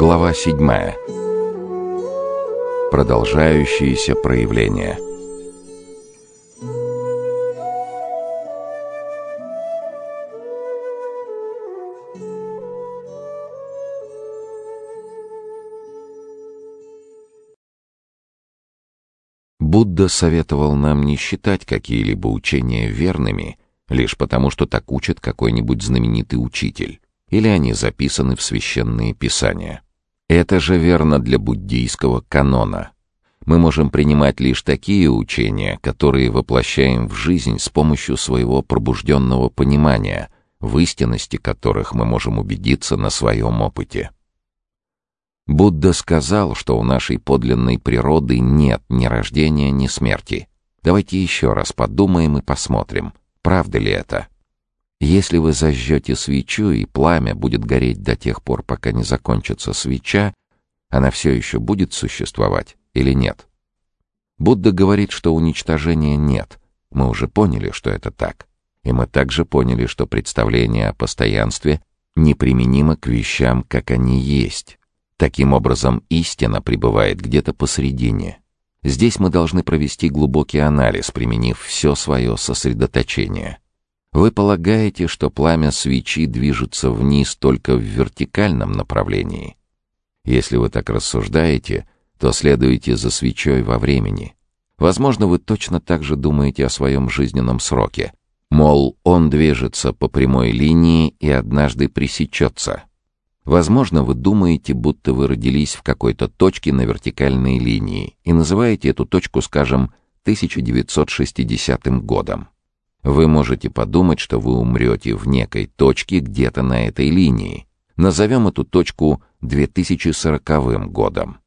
Глава 7. Продолжающиеся проявления. Будда советовал нам не считать какие-либо учения верными, лишь потому, что так учит какой-нибудь знаменитый учитель, или они записаны в священные писания. Это же верно для буддийского канона. Мы можем принимать лишь такие учения, которые воплощаем в жизнь с помощью своего пробужденного понимания, в истинности которых мы можем убедиться на своем опыте. Будда сказал, что у нашей подлинной природы нет ни рождения, ни смерти. Давайте еще раз подумаем и посмотрим, правда ли это. Если вы зажжете свечу, и пламя будет гореть до тех пор, пока не закончится свеча, она все еще будет существовать или нет? Будда говорит, что уничтожения нет. Мы уже поняли, что это так. И мы также поняли, что представление о постоянстве неприменимо к вещам, как они есть. Таким образом, истина пребывает где-то посредине. Здесь мы должны провести глубокий анализ, применив все свое сосредоточение — вы полагаете, что пламя свечи движется вниз только в вертикальном направлении? Если вы так рассуждаете, то следуете за свечой во времени. Возможно, вы точно так же думаете о своем жизненном сроке. Мол, он движется по прямой линии и однажды пресечется. Возможно, вы думаете, будто вы родились в какой-то точке на вертикальной линии и называете эту точку, скажем, 1960 годом. Вы можете подумать, что вы умрете в некой точке где-то на этой линии. Назовем эту точку 2040 годом.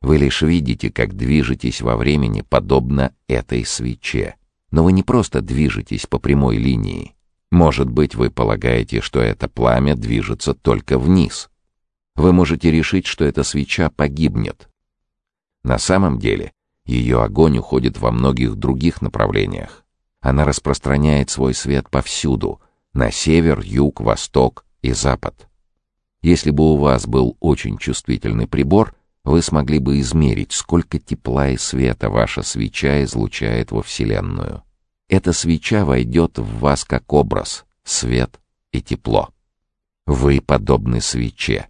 Вы лишь видите, как движетесь во времени подобно этой свече. Но вы не просто движетесь по прямой линии. Может быть, вы полагаете, что это пламя движется только вниз. Вы можете решить, что эта свеча погибнет. На самом деле, ее огонь уходит во многих других направлениях. Она распространяет свой свет повсюду — на север, юг, восток и запад. Если бы у вас был очень чувствительный прибор, вы смогли бы измерить, сколько тепла и света ваша свеча излучает во Вселенную. Эта свеча войдет в вас как образ, свет и тепло. Вы подобны свече.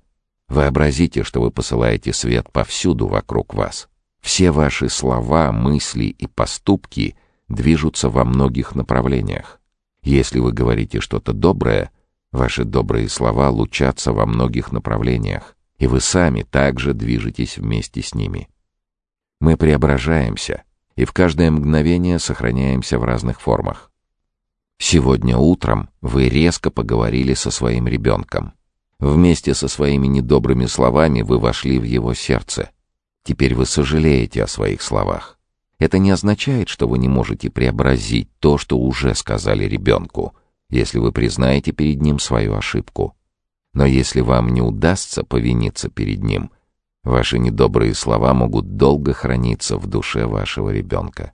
Вообразите, что вы посылаете свет повсюду вокруг вас. Все ваши слова, мысли и поступки — движутся во многих направлениях. Если вы говорите что-то доброе, ваши добрые слова лучатся во многих направлениях, и вы сами также движетесь вместе с ними. Мы преображаемся, и в каждое мгновение сохраняемся в разных формах. Сегодня утром вы резко поговорили со своим ребенком. Вместе со своими недобрыми словами вы вошли в его сердце. Теперь вы сожалеете о своих словах. Это не означает, что вы не можете преобразить то, что уже сказали ребенку, если вы признаете перед ним свою ошибку. Но если вам не удастся повиниться перед ним, ваши недобрые слова могут долго храниться в душе вашего ребенка.